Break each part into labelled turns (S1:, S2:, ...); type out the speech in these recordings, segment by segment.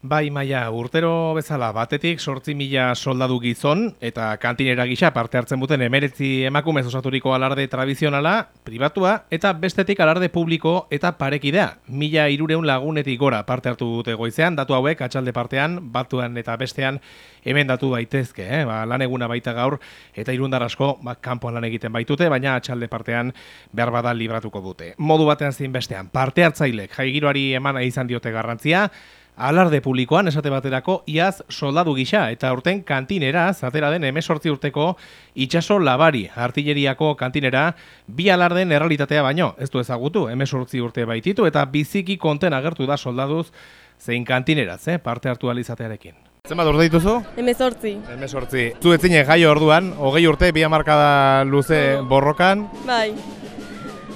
S1: Bai, maia, urtero bezala batetik sortzi mila soldadu gizon eta kantinera gisa parte hartzen duten emeretzi emakumez osaturiko alarde tradizionala, pribatua eta bestetik alarde publiko eta parekidea. Mila irureun lagunetik gora parte hartu dute goizean, datu hauek atxalde partean, batuan eta bestean hemen datu daitezke, eh? ba, lan eguna baita gaur eta irundar asko ba, kanpoan lan egiten baitute, baina atxalde partean behar bada libratuko dute. Modu batean zin bestean, parte hartzailek jaigiroari emana izan diote garrantzia, alarde publikoan esate baterako iaz soldadu gisa eta urten kantinera zatera den emesortzi urteko itxaso labari artilleriako kantinera bi alarden errealitatea baino ez du ezagutu emesortzi urte baititu eta biziki konten agertu da soldaduz zein kantineraz, eh, parte hartu alizatearekin. Zenbat urte dituzu?
S2: Hemezortzi.
S1: Hemezortzi. Zu etzine jaio orduan, hogei urte, bi hamarkada luze borrokan.
S2: Bai.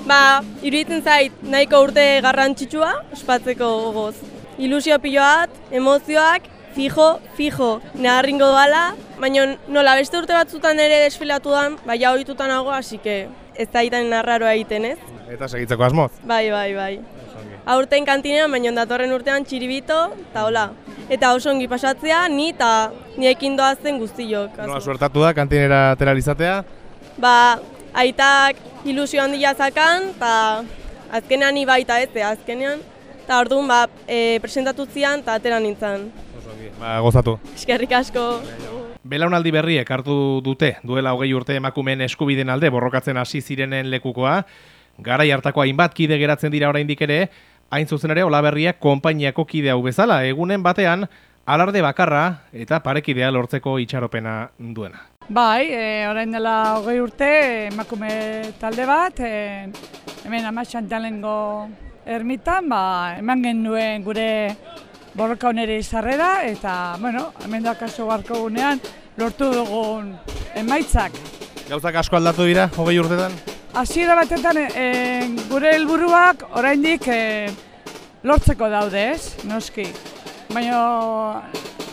S2: Ba, iruditzen zait nahiko urte garrantzitsua, ospatzeko gogoz ilusio piloat, emozioak, fijo, fijo, neharringo doala, baina nola beste urte batzutan ere desfilatu dan, bai hau ditutan nago, hasi que ez da itan narraroa egiten ez.
S1: Eta segitzeko asmoz?
S2: Bai, bai, bai. Aurten kantinean, baina datorren urtean txiribito, eta hola. Eta oso ongi pasatzea, ni eta niekin doazen guztiok.
S1: Nola suertatu da kantinera teralizatea?
S2: Ba, aitak ilusio handia zakan, eta azkenean ni baita ez, azkenean eta orduan ba, e, presentatu zian eta atera nintzen.
S1: Ba, gozatu.
S2: Eskerrik asko.
S1: Belaunaldi berriek hartu dute duela hogei urte emakumeen eskubiden alde borrokatzen hasi zirenen lekukoa, garai hartako hainbat kide geratzen dira oraindik ere, hain zuzen ere olaberriak konpainiako kide hau bezala, egunen batean, alarde bakarra eta parekidea lortzeko itxaropena duena.
S3: Bai, e, orain dela hogei urte emakume talde bat, e, hemen amatxan talengo ermitan, ba, eman genuen gure borroka onere izarrera, eta, bueno, hemen da kaso barko gunean, lortu dugun emaitzak.
S1: Gauzak asko aldatu dira, hogei urtetan?
S3: Hasiera batetan, e, gure helburuak oraindik e, lortzeko daude, ez, noski. Baina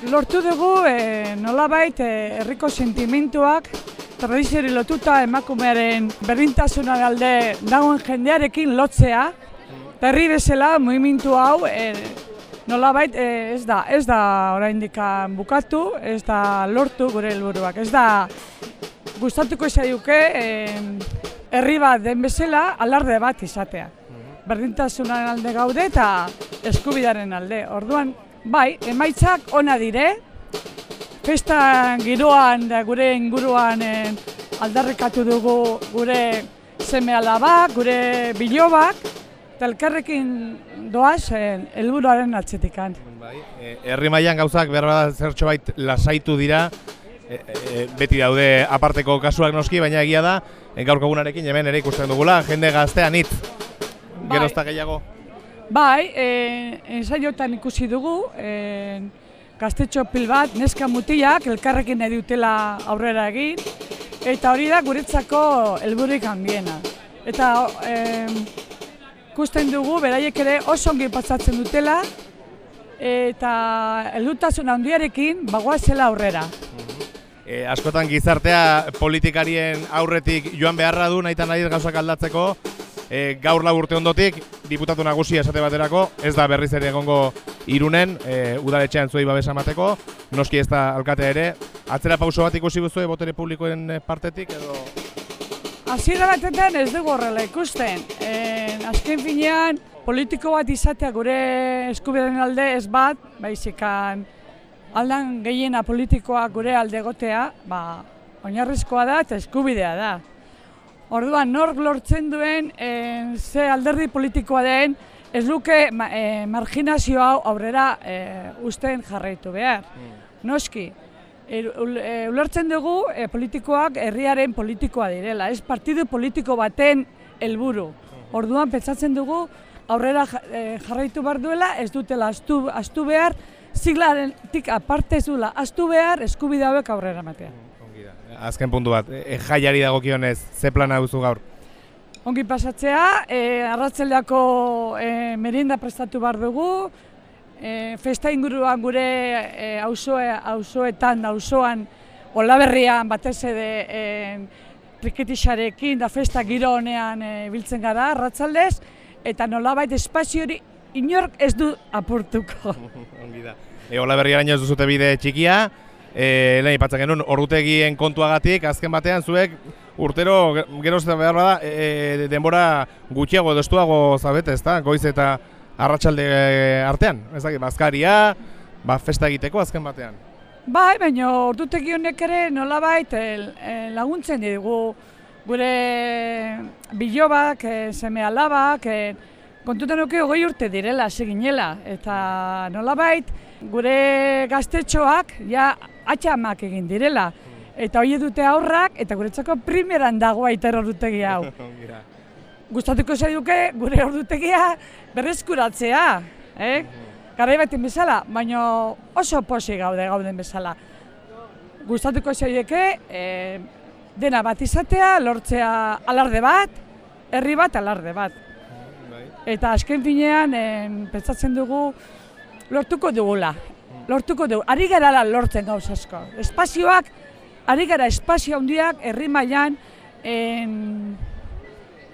S3: lortu dugu e, nolabait herriko sentimentuak tradiziori lotuta emakumearen berdintasuna alde dagoen jendearekin lotzea, Berri bezala, mugimendu hau, e, nolabait e, ez da, ez da oraindik bukatu, ez da lortu gure helburuak. Ez da gustatuko duke e, herri bat den bezala alarde bat izatea. Berdintasunaren alde gaude eta eskubidaren alde. Orduan, bai, emaitzak ona dire, festa giroan da gure inguruan e, aldarrekatu dugu gure seme alabak, gure bilobak, eta elkarrekin doaz helburuaren atzetikan.
S1: Bai, e, herri mailan gauzak berra zertxo bait lasaitu dira, e, e, beti daude aparteko kasuak noski, baina egia da, gaurko egunarekin hemen ere ikusten dugula, jende gaztean hitz, bai. gerozta gehiago.
S3: Bai, e, ensaiotan ikusi dugu, e, gaztetxo pil bat, neska mutiak, elkarrekin edutela aurrera egin, eta hori da guretzako helburik handiena. Eta e, ikusten dugu, beraiek ere oso ongi pasatzen dutela, eta heldutasun handiarekin bagoazela aurrera.
S1: E, askotan gizartea politikarien aurretik joan beharra du, nahi eta nahi gauzak aldatzeko, e, gaur urte ondotik, diputatu nagusia esate baterako, ez da berriz ere egongo irunen, e, udaletxean zuei babesa mateko, noski ez da alkate ere, atzera pauso bat ikusi buzue botere publikoen partetik, edo
S3: Hasiera batetan ez dugu horrela ikusten. En, azken finean, politiko bat izatea gure eskubideen alde ez bat, baizikan aldan gehiena politikoa gure alde gotea, ba, oinarrizkoa da eta eskubidea da. Orduan, nork lortzen duen en, ze alderdi politikoa den, ez luke ma, e, marginazio hau aurrera e, usten jarraitu behar. Mm. Noski, E, ulertzen dugu e, politikoak herriaren politikoa direla, ez partidu politiko baten helburu. Orduan pentsatzen dugu aurrera e, jarraitu behar duela, ez dutela astu, astu behar, ziglaren tik aparte ez duela, astu behar eskubide hauek aurrera matea.
S1: Azken puntu bat, e, jaiari dagokionez, ze plana duzu gaur?
S3: Ongi pasatzea, e, arratzeleako e, merinda prestatu behar dugu, e, festa inguruan gure e, auzoetan, auzoan olaberrian batez ere e, triketixarekin da festa giro honean e, biltzen gara, ratzaldez, eta nolabait espazio hori inork ez du apurtuko.
S1: Ongi da. E, Ola berriaraino ez duzute bide txikia, e, lehen ipatzen genuen ordutegien kontuagatik, azken batean zuek urtero ge- geroz behar bada e, denbora gutxiago edo estuago zabete, ezta? Goiz eta arratsalde artean, ez dakit, bazkaria, ba, festa egiteko azken batean.
S3: Bai, baina ordutegi honek ere nolabait el, el, laguntzen digu gure bilobak, seme alabak, kontutan nuke hogei urte direla, seginela, eta nolabait gure gaztetxoak ja atxamak egin direla. Eta hori dute aurrak, eta guretzako primeran dago aiter ordutegi hau. Gustatuko zaituke gure ordutegia berreskuratzea, eh? Garai baten bezala, baina oso posi gaude gauden bezala. Gustatuko zaituke eh, dena bat izatea, lortzea alarde bat, herri bat alarde bat. Eta azken finean eh, pentsatzen dugu lortuko dugula. Lortuko dugu. Ari garala lortzen gauz asko. Espazioak, ari gara espazio handiak herri mailan en,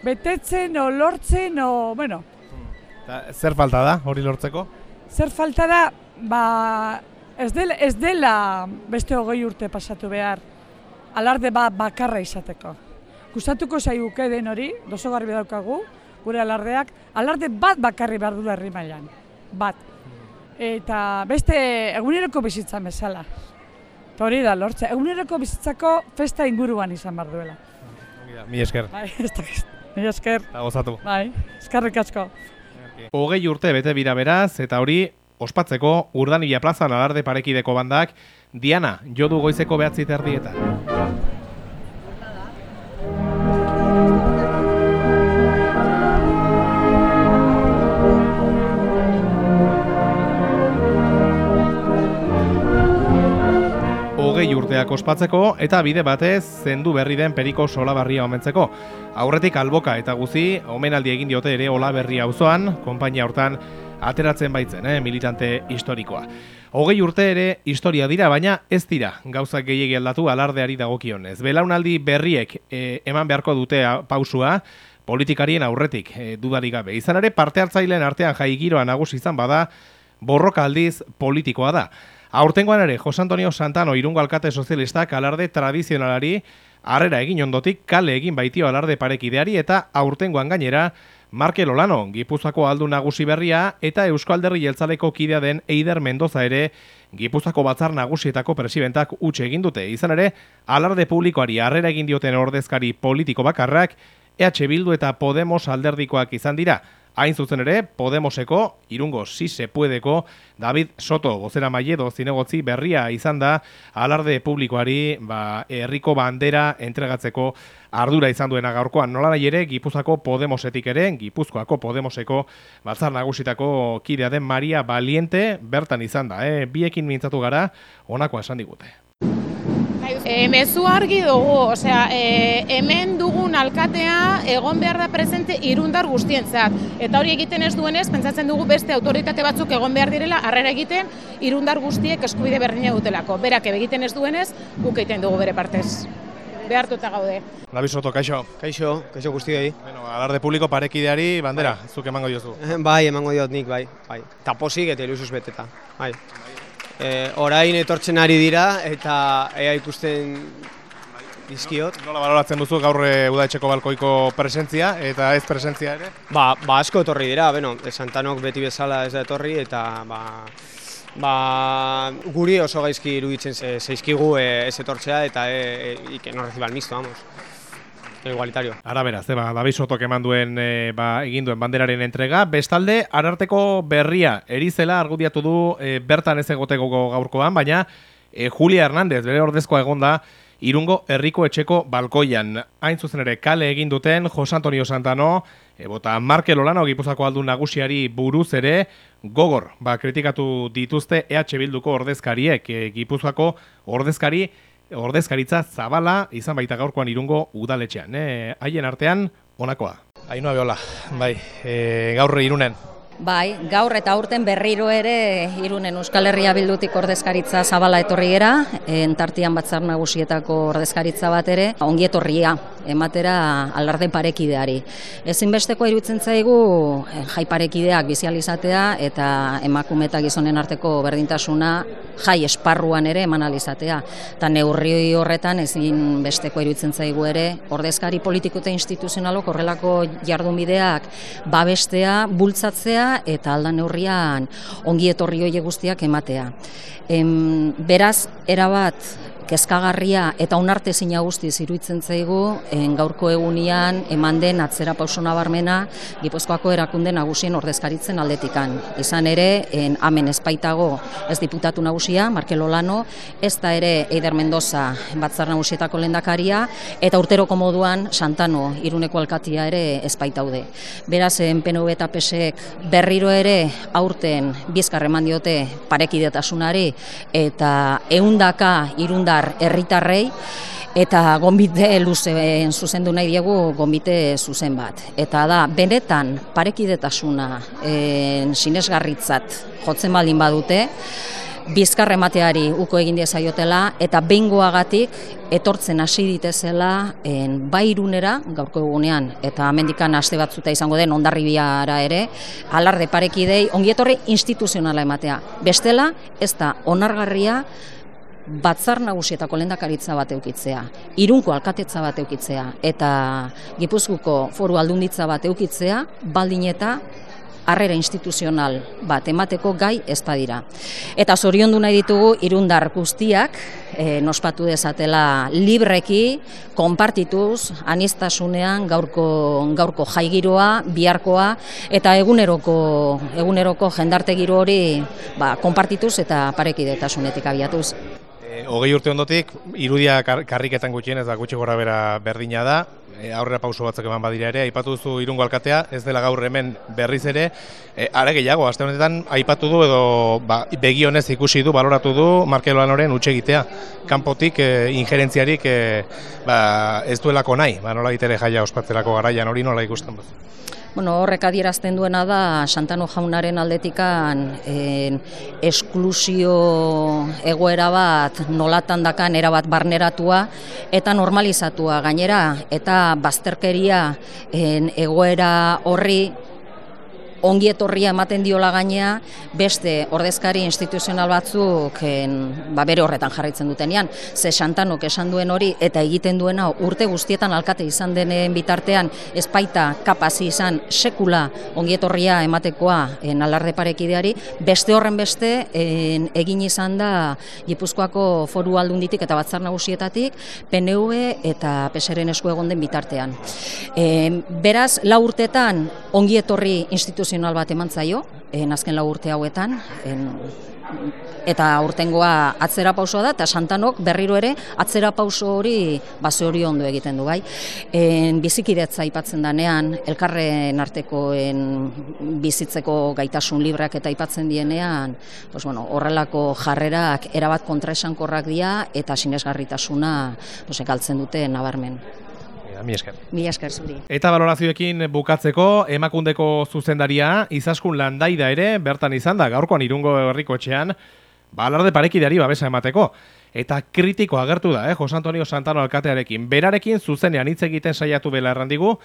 S3: betetzen o lortzen o, bueno,
S1: Ta, zer falta da hori lortzeko?
S3: zer falta da, ba, ez dela, ez dela beste hogei urte pasatu behar, alarde bat bakarra izateko. Gustatuko zaiguke den hori, doso garbi daukagu, gure alardeak, alarde bat bakarri behar du herri mailan, bat. Eta beste eguneroko bizitzan bezala. Eta hori da, lortze, eguneroko bizitzako festa inguruan izan behar duela.
S1: Mi esker,
S3: Bai, ez. Mila esker,
S1: eta gozatu.
S3: bai, eskerrik asko.
S1: Hogei urte bete bira beraz, eta hori ospatzeko Urdanila plazan alarde parekideko bandak Diana, jodu goizeko behatzi terdietan. Urteak ospatzeko eta bide batez zendu berri den periko solabarria omentzeko. Aurretik alboka eta guzi, omenaldi egin diote ere olaberria auzoan, konpainia hortan ateratzen baitzen, eh, militante historikoa. Hogei urte ere historia dira, baina ez dira gauzak gehiegi aldatu alardeari dagokionez. Belaunaldi berriek eh, eman beharko dute a- pausua, politikarien aurretik eh, dudarik gabe. Izan ere parte hartzaileen artean jai giroa nagusi izan bada, borroka aldiz politikoa da. Aurtengoan ere, Jose Antonio Santano irungo alkate sozialistak alarde tradizionalari harrera egin ondotik kale egin baitio alarde parekideari eta aurtengoan gainera Markel Olano, Gipuzako aldu nagusi berria eta Eusko Alderri Jeltzaleko kidea den Eider Mendoza ere Gipuzako batzar nagusietako presidentak utxe egin dute. Izan ere, alarde publikoari harrera egin dioten ordezkari politiko bakarrak EH Bildu eta Podemos alderdikoak izan dira. Hain zuzen ere, Podemoseko, irungo si se puedeko, David Soto, gozera maiedo zinegotzi berria izan da, alarde publikoari ba, herriko bandera entregatzeko ardura izan duena gaurkoan. Nola nahi ere, Gipuzako Podemosetik ere, Gipuzkoako Podemoseko batzar nagusitako kidea den Maria Valiente bertan izan da. Eh? Biekin mintzatu gara, honakoa esan digute.
S4: E, mezu argi dugu, osea, e, hemen dugun alkatea egon behar da presente irundar guztientzat. Eta hori egiten ez duenez, pentsatzen dugu beste autoritate batzuk egon behar direla, harrera egiten irundar guztiek eskubide berdina dutelako. Berak egiten ez duenez, guk egiten dugu bere partez. Behartuta gaude.
S1: David Soto, kaixo.
S5: Kaixo, kaixo guztioi.
S1: Bueno, alarde publiko parekideari bandera, zuk emango diozu.
S5: Bai, emango diot nik, bai. bai. Ta posik eta ilusuz beteta. Bai. E, orain etortzen ari dira eta ea ikusten dizkiot.
S1: Nola baloratzen duzu gaur e, udaetxeko balkoiko presentzia eta ez presentzia ere?
S5: Ba, ba asko etorri dira, bueno, Santanok beti bezala ez da etorri eta ba, ba, guri oso gaizki iruditzen ze- zaizkigu e, ez etortzea eta e, e, y que no reciba el mixto, vamos. Igualitario.
S1: Ara beraz, eba, David Sotok eman duen, e, ba, egin duen banderaren entrega. Bestalde, ararteko berria erizela argudiatu du e, bertan ez egoteko gaurkoan, baina e, Julia Hernández, bere ordezkoa egonda, Irungo herriko etxeko balkoian. Hain zuzen ere kale egin duten Jose Antonio Santano, e, bota Markel Olano Gipuzako aldun nagusiari buruz ere, gogor, ba, kritikatu dituzte EH Bilduko ordezkariek, e, Gipuzkoako ordezkari ordezkaritza zabala izan baita gaurkoan irungo udaletxean. Eh? Haien artean, honakoa. Ainhoa Beola, bai, e, gaur irunen.
S6: Bai, gaur eta aurten berriro ere irunen Euskal Herria bildutik ordezkaritza zabala etorri gera, entartian batzar nagusietako ordezkaritza bat ere, ongi etorria ematera alarde parekideari. Ezinbesteko irutzen zaigu eh, jai parekideak bizializatea eta emakume eta gizonen arteko berdintasuna jai esparruan ere eman alizatea. Eta neurri horretan ezin besteko irutzen zaigu ere ordezkari politiko eta instituzionalok horrelako jardunbideak babestea, bultzatzea eta aldan neurrian ongi etorri hoie guztiak ematea. Em, beraz, erabat kezkagarria eta onarte zina guzti ziruitzen zaigu en, gaurko egunean eman den atzera pauso nabarmena Gipuzkoako erakunde nagusien ordezkaritzen aldetikan. Izan ere, en, amen espaitago ez diputatu nagusia, Markel Olano, ez da ere Eider Mendoza batzar nagusietako lendakaria, eta urteroko moduan Santano iruneko alkatia ere espaitaude. Beraz, en PNV eta PSek berriro ere aurten bizkar eman diote parekidetasunari eta eundaka irunda herritarrei eta gonbite luzeen zuzendu nahi diegu gonbite zuzen bat. Eta da, benetan parekidetasuna en, sinesgarritzat jotzen baldin badute, bizkar emateari uko egin diezaiotela eta behingoagatik etortzen hasi ditezela en, bairunera gaurko egunean eta amendikan aste batzuta izango den ondarribiara ere alarde parekidei ongietorri instituzionala ematea. Bestela, ez da onargarria batzar nagusietako lendakaritza bat eukitzea, irunko alkatetza bat eukitzea, eta gipuzkuko foru aldunditza bat eukitzea, baldin eta harrera instituzional bat emateko gai ez dira. Eta zorion du nahi ditugu irundar guztiak, e, nospatu dezatela libreki, konpartituz, anistasunean gaurko, gaurko jaigiroa, biharkoa, eta eguneroko, eguneroko jendarte giro hori ba, konpartituz eta parekidetasunetik abiatuz
S1: hogei urte ondotik, irudia karriketan gutxien ez da gutxi gora bera berdina da, e, aurrera pauso batzuk eman badira ere, aipatu duzu irungo alkatea, ez dela gaur hemen berriz ere, e, are gehiago, aste honetan aipatu du edo ba, begionez ikusi du, baloratu du, Markelo Lanoren utxe kanpotik e, ingerentziarik e, ba, ez duelako nahi, ba, nola gitere jaia ospatzerako garaian hori nola ikusten bat.
S6: Bueno, horrek adierazten duena da Santano jaunaren aldetikan en, esklusio egoera bat nolatan dakan erabat barneratua eta normalizatua gainera. Eta bazterkeria en, egoera horri ongi etorria ematen diola gainea beste ordezkari instituzional batzuk en, ba, bere horretan jarraitzen dutenean. Ze Santanok esan duen hori eta egiten duena urte guztietan alkate izan denen bitartean espaita kapazi izan sekula ongi etorria ematekoa en, alarde parekideari, beste horren beste en, egin izan da Gipuzkoako foru aldunditik eta batzar nagusietatik PNV eta PSren esku egon den bitartean. E, beraz, lau urtetan ongi etorri instituzional profesional bat eman zaio, en azken lau urte hauetan, en, eta urtengoa atzera pausoa da, eta santanok berriro ere atzera pauso hori base hori ondo egiten du bai. En, bizikidetza aipatzen danean, elkarren arteko bizitzeko gaitasun libreak eta aipatzen dienean, pues, bueno, horrelako jarrerak erabat kontraesankorrak dira eta sinesgarritasuna pues, ekaltzen dute nabarmen
S1: mi esker.
S6: Mi esker zuri.
S1: Eta valorazioekin bukatzeko, emakundeko zuzendaria, izaskun landaida ere, bertan izan da, gaurkoan irungo herriko etxean, balarde parekidari babesa emateko. Eta kritiko agertu da, eh, Jose Antonio Santano alkatearekin. Berarekin zuzenean hitz egiten saiatu bela errandigu,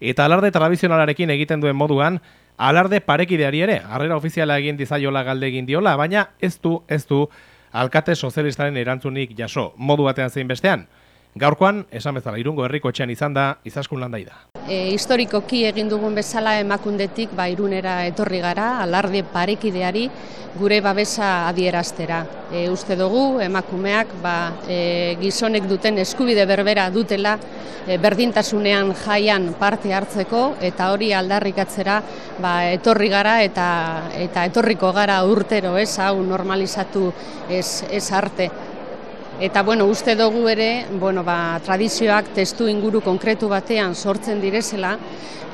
S1: eta alarde tradizionalarekin egiten duen moduan, alarde parekideari ere, harrera ofiziala egin dizaiola galde egin diola, baina ez du, ez du, alkate sozialistaren erantzunik jaso, modu batean zein bestean. Gaurkoan, esan bezala, irungo herriko etxean izan da, izaskun landai da.
S7: E, historikoki egin dugun bezala emakundetik, ba, irunera etorri gara, alarde parekideari, gure babesa adieraztera. E, uste dugu, emakumeak, ba, e, gizonek duten eskubide berbera dutela, e, berdintasunean jaian parte hartzeko, eta hori aldarrikatzera, ba, etorri gara, eta, eta etorriko gara urtero, ez, hau normalizatu ez, ez arte. Eta bueno, uste dugu ere, bueno, ba, tradizioak testu inguru konkretu batean sortzen direzela,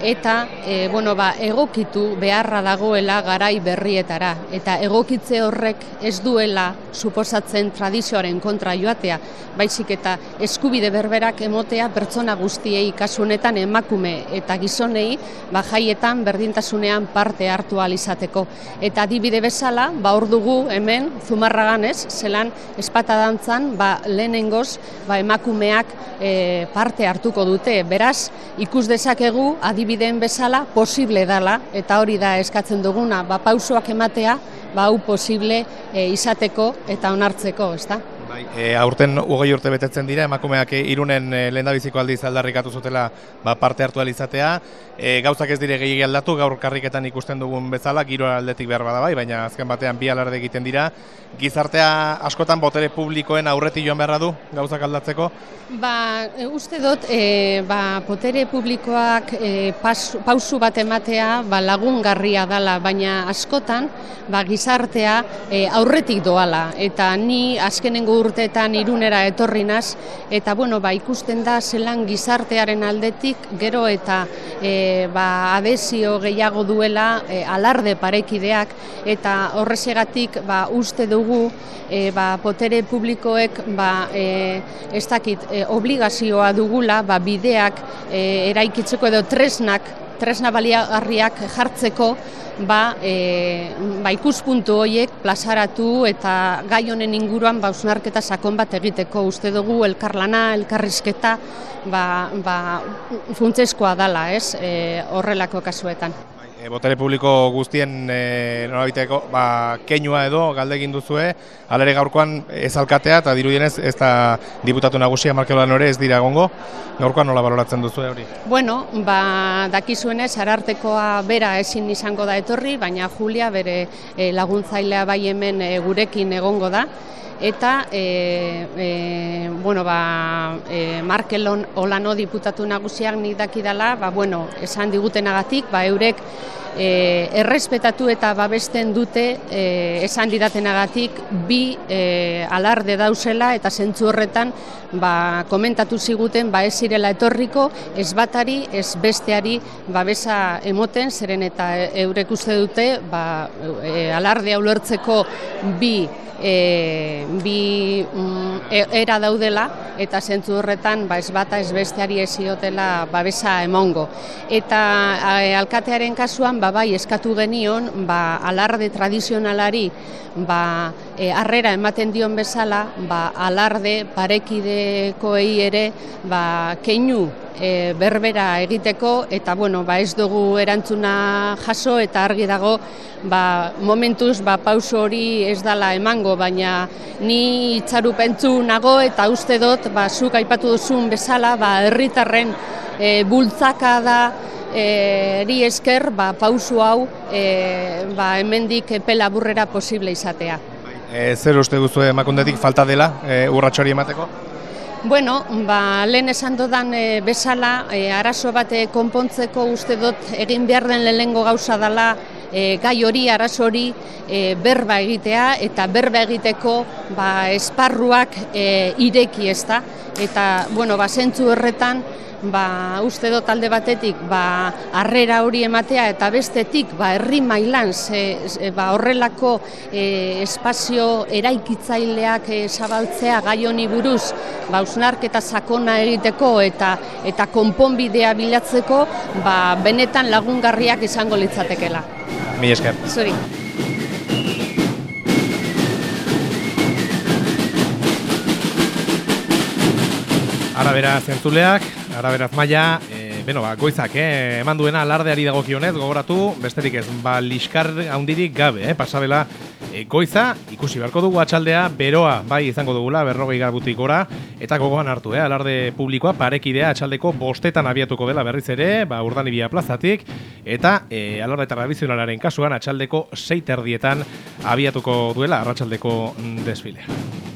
S7: eta e, bueno, ba, egokitu beharra dagoela garai berrietara. Eta egokitze horrek ez duela suposatzen tradizioaren kontra joatea, baizik eta eskubide berberak emotea pertsona guztiei kasunetan emakume eta gizonei ba, jaietan berdintasunean parte hartu izateko. Eta adibide bezala, ba, hor dugu hemen, zumarragan ez, zelan espata dantzan, ba, lehenengoz ba, emakumeak e, parte hartuko dute. Beraz, ikus dezakegu adibide adibideen bezala posible dala eta hori da eskatzen duguna, ba pausoak ematea, ba hau posible e, izateko eta onartzeko, ezta?
S1: Bai, e, aurten ugei urte betetzen dira, emakumeak irunen e, lehendabiziko aldiz aldarrikatu zutela ba, parte hartu izatea. E, gauzak ez dire gehiagi aldatu, gaur karriketan ikusten dugun bezala, giro aldetik behar bada bai, baina azken batean bi alarde egiten dira. Gizartea askotan botere publikoen aurreti joan beharra du, gauzak aldatzeko?
S7: Ba, uste dut, e, ba, botere publikoak e, pausu bat ematea ba, lagungarria dala, baina askotan ba, gizartea e, aurretik doala. Eta ni azkenengo urteetan irunera etorri naz, eta bueno, ba, ikusten da zelan gizartearen aldetik gero eta e, ba, adesio gehiago duela e, alarde parekideak, eta horrezegatik ba, uste dugu e, ba, potere publikoek ba, e, ez dakit, e, obligazioa dugula ba, bideak e, eraikitzeko edo tresnak, tresna baliagarriak jartzeko ba, e, ba ikuspuntu horiek plazaratu eta gai honen inguruan ba, usnarketa sakon bat egiteko. Uste dugu elkarlana, elkarrizketa ba, ba, funtzeskoa dala ez, e, horrelako kasuetan
S1: e, botere publiko guztien e, norabiteko ba, keinua edo galde egin duzue, alere gaurkoan ez alkatea eta dirudienez ez da diputatu nagusia Markeloan ere ez dira egongo, gaurkoan nola baloratzen duzu hori?
S7: Bueno, ba, dakizuenez, arartekoa bera ezin izango da etorri, baina Julia bere e, laguntzailea bai hemen e, gurekin egongo da, eta e, e, bueno, ba, e, Markelon Olano diputatu nagusiak nik dakidala, ba, bueno, esan digutenagatik, ba, eurek e, errespetatu eta babesten dute e, esan didatenagatik bi e, alarde dauzela eta zentzu horretan ba, komentatu ziguten ba ez zirela etorriko ez batari ez besteari babesa emoten zeren eta eurek uste dute ba, e, alarde ulertzeko bi e, bi mm, e, era daudela eta zentzu horretan ba ez bata ez besteari eziotela babesa emongo. Eta alkatearen kasuan ba bai eskatu genion ba alarde tradizionalari ba e, harrera ematen dion bezala ba alarde parekidekoei ere ba keinu e, berbera egiteko eta bueno, ba ez dugu erantzuna jaso eta argi dago ba, momentuz ba, pauso hori ez dala emango, baina ni itxaru pentsu nago eta uste dut ba, zuk aipatu duzun bezala ba, herritarren e, bultzaka da eri esker ba, pauso hau e, ba, hemendik pela burrera posible izatea.
S1: E, zer uste duzu emakundetik falta dela e, urratxori emateko?
S7: Bueno, ba, lehen esan dodan e, bezala, e, arazo bat konpontzeko uste dut egin behar den lehengo gauza dela e, gai hori, arazo hori e, berba egitea eta berba egiteko ba, esparruak e, ireki ez da. Eta, bueno, ba, zentzu horretan, ba, uste dut talde batetik ba, arrera hori ematea eta bestetik ba, herri mailan ze, ba, horrelako e, espazio eraikitzaileak e, zabaltzea gai honi buruz ba, usnarketa sakona egiteko eta eta konponbidea bilatzeko ba, benetan lagungarriak izango litzatekela.
S1: Mi esker.
S7: Zuri.
S1: Arabera zentzuleak, Araberaz maia, e, beno, ba, goizak, eh, eman duena alardeari dagokionez, gogoratu, besterik ez, ba, liskar handirik gabe, eh, pasabela, e, goiza, ikusi beharko dugu atxaldea, beroa, bai, izango dugula, berrogei garbutik gora, eta gogoan hartu, eh, alarde publikoa, parekidea atxaldeko bostetan abiatuko dela berriz ere, ba, urdanibia plazatik, eta e, alarde tradizionalaren kasuan atxaldeko seiterdietan abiatuko duela, arratsaldeko mm, desfilea.